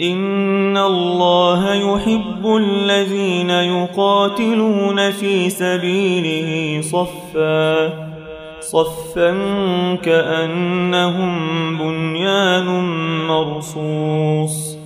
إن الله يحب الذين يقاتلون في سبيله صفا صفا كأنهم بنيان مرصوص.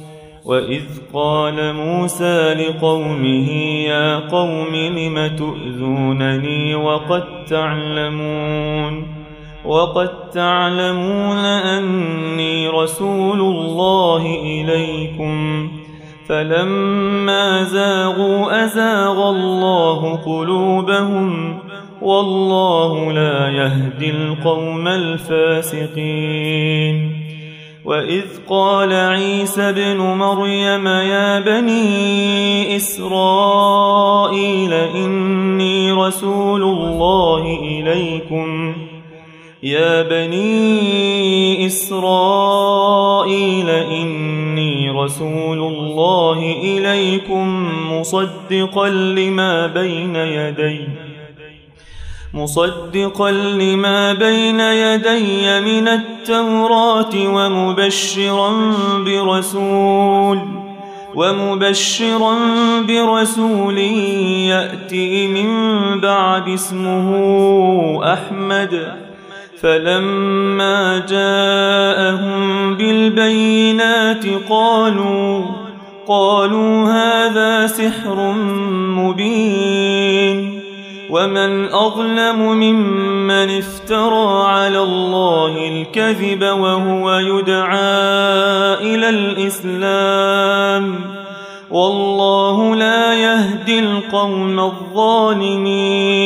وإذ قال موسى لقومه يا قوم لم تؤذونني وقد تعلمون وقد تعلمون أني رسول الله إليكم. فلما زاغوا أزاغ الله قلوبهم والله لا يهدي القوم الفاسقين. وإذ قال عيسى ابن مريم يا بني إسرائيل إني رسول الله إليكم. يا بني إسرائيل إني رسول الله إليكم مصدقا لما بين يدي مصدقا لما بين يدي من التوراة ومبشرا برسول ومبشرا برسول يأتي من بعد اسمه أحمد فلما جاءهم بالبينات قالوا قالوا هذا سحر مبين. ومن أظلم ممن افترى على الله الكذب وهو يدعى إلى الإسلام. والله لا يهدي القوم الظالمين.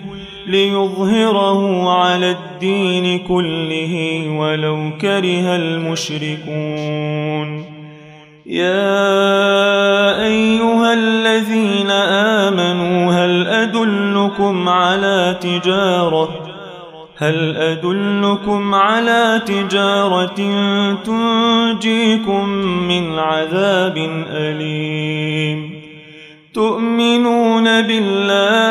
ليظهره على الدين كله ولو كره المشركون. يا أيها الذين آمنوا هل أدلكم على تجارة؟ هل أدلكم على تجارة تنجيكم من عذاب أليم؟ تؤمنون بالله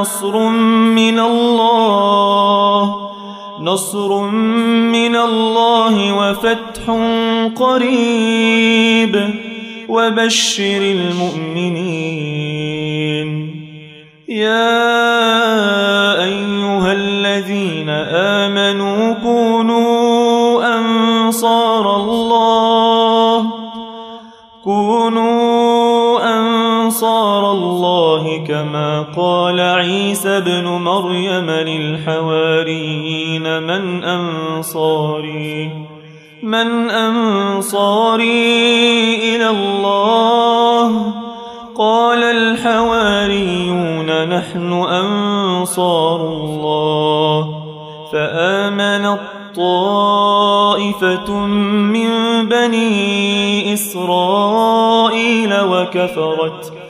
نصر من الله نصر من الله وفتح قريب. وبشر المؤمنين. يا أيها الذين آمنوا كونوا أنصار الله قال عيسى بن مريم للحواريين من أنصاري من أنصاري إلى الله؟ قال الحواريون نحن أنصار الله. فآمنت طائفة من بني إسرائيل وكفرت.